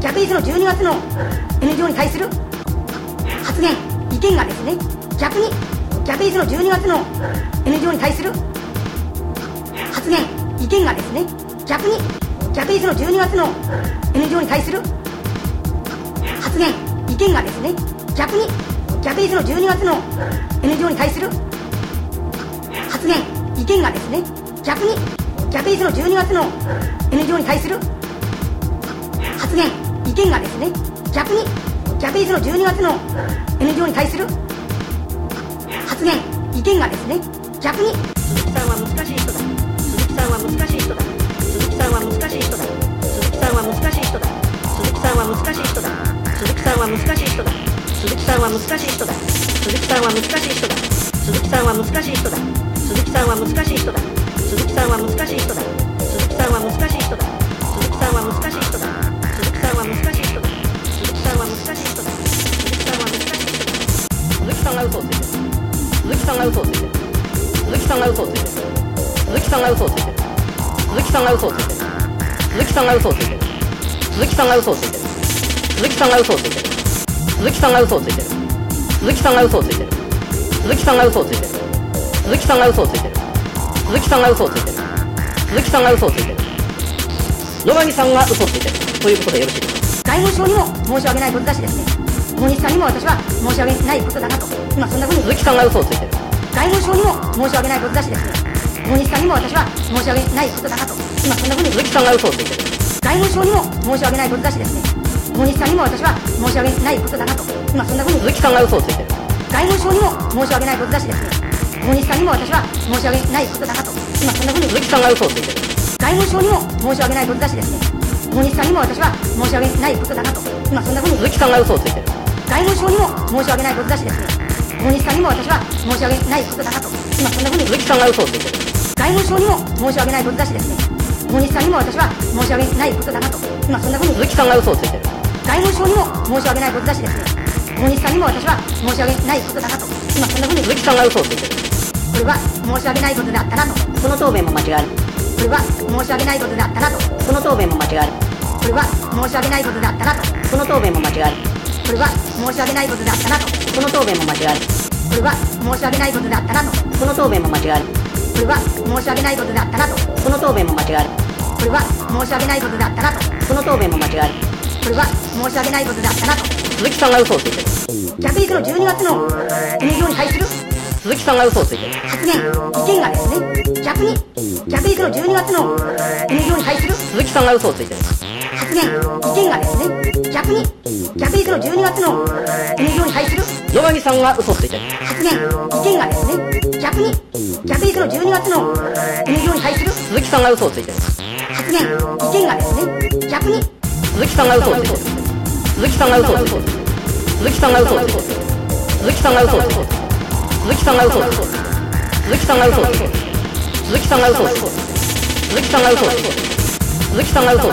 逆にその12月の NGO に対する発言意見がですね逆に逆にその12月の NGO に対する発言意見がですね逆に逆にその12月の NGO に対する発言意見がですね逆に逆にその12月の NGO に対する発言意見がですね逆に逆にその12月の NGO に対する発言意見がですね逆に逆にその12月の NGO に対する発言意見がですね逆に。鈴木さんは難しい人だ。鈴木さんは難しい人だ。鈴木さんは難しい人だ。鈴木さんは難しい人だ。鈴木さんは難しい人だ。鈴木さんは難しい人だ。鈴木さんは難しい人だ。鈴木さんは難しい人だ。鈴木さんは難しい人だ。鈴木さんは難しい人だ。鈴木さんは難しい人だ。が嘘をついてる。鈴木さんが嘘をついてる。鈴木さんが嘘をついてる。鈴木さんが嘘をついてる。鈴木さんが嘘をついてる。鈴木さんが嘘をついてる。鈴木さんが嘘をついてる。鈴木さんが嘘をついてる。鈴木さんが嘘をついてる。鈴木さんが嘘をついてる。鈴木さんが嘘をついてる。鈴木さんが嘘をついてる。鈴木さんが嘘をついてる。鈴木さんが嘘をついてる。野上さんが嘘をついてる。ということでよろしいですか外務省にも申し訳ないことだしですね。大西さんにも私は申し訳ないことだなと。今そんなふうに。鈴木さんが嘘をついてる。外務省にも申し訳ないことだしですね。大西さんにも私は申し訳ないことだなと。今そんなふうに。鈴木さんが嘘をついてる。外務省にも申し訳ないことだしですね。大西さんにも私は申し訳ないことだなと。今そんなふうに。鈴木さんが嘘をついてる。外務省にも申し訳ないことだしですね。大西さんにも私は申し訳ないことだなと。今そんなふうに。鈴木さんが嘘をついてる外務省にも申し訳ないことだしですね大西さんにも私は申し訳ないことだなと今そんなふうに鈴木さんが嘘をついてる。外務省にも申し訳ないことだしですね大西さんにも私は申し訳ないことだなと今そんなふうに鈴木さんが嘘をついてる。外務省にも申し訳ないことだしですね大西さんにも私は申し訳ないことだなと今そんなふうに鈴木さんが嘘をついてる。外務省にも申し訳ないことだしですね大西さんにも私は申し訳ないことだなと今そんなふうに鈴木さんが嘘をついてる。これは申し訳ないことであったなとその答弁も間違える。これは申し訳ないことであったなとその答弁も間違える。これは申し訳ないことであったなと。その答弁も間違えるこれは申し訳ないことであったなと。その答弁も間違えるこれは申し訳ないことであったなと。その答弁も間違えるこれは申し訳ないことであったなと。その答弁も間違えるこれは申し訳ないことであったなと。その答弁も間違えるこれは申し訳ないことであったなと。鈴木さんが嘘をついてる。逆にその12月の NGO に対する鈴木さんが嘘をついてる。発言意見がですね逆に逆にその12月の NGO に対する。鈴木さんが嘘をついてる。発言意見がですね逆に逆にその12月の NGO に対する。野上さんが嘘をついてる。発言意見がですね逆に逆にその12月の NGO に対する。鈴木さんが嘘をついてる。発言意見がですね逆に鈴木さんが嘘をついて鈴木さんが嘘をついてる。鈴木さんが嘘をついてる。鈴木さんが嘘をついてる。鈴木さんが嘘。を鈴木さんが嘘。を鈴木さんが嘘。を鈴木さんが嘘。を鈴木さんが嘘。を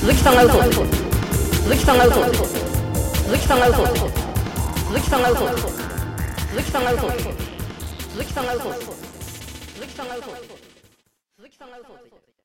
鈴木さんが嘘。を鈴木さんが嘘。を鈴木さんが嘘。を鈴木さんが嘘。を鈴木さんが嘘。を鈴木さんが嘘。を鈴木さんが嘘。を鈴木さんが嘘を